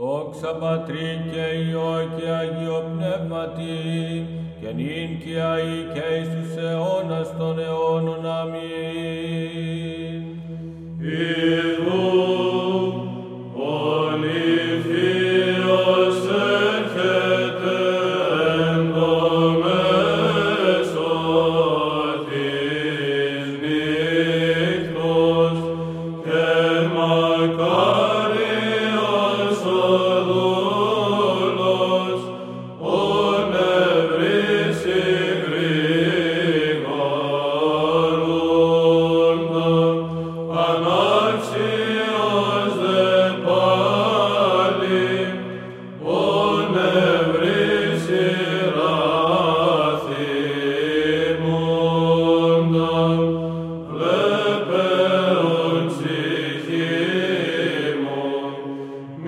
Δόξα Πατρί και Υιό και Αγίο Πνεύματι, και νυν και αεί και εις τους αιώνας των αιώνων. Αμήν.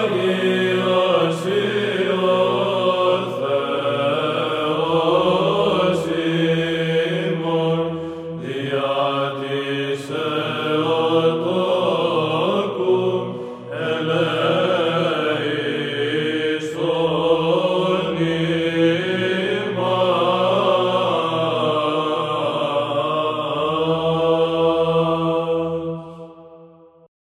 Yeah.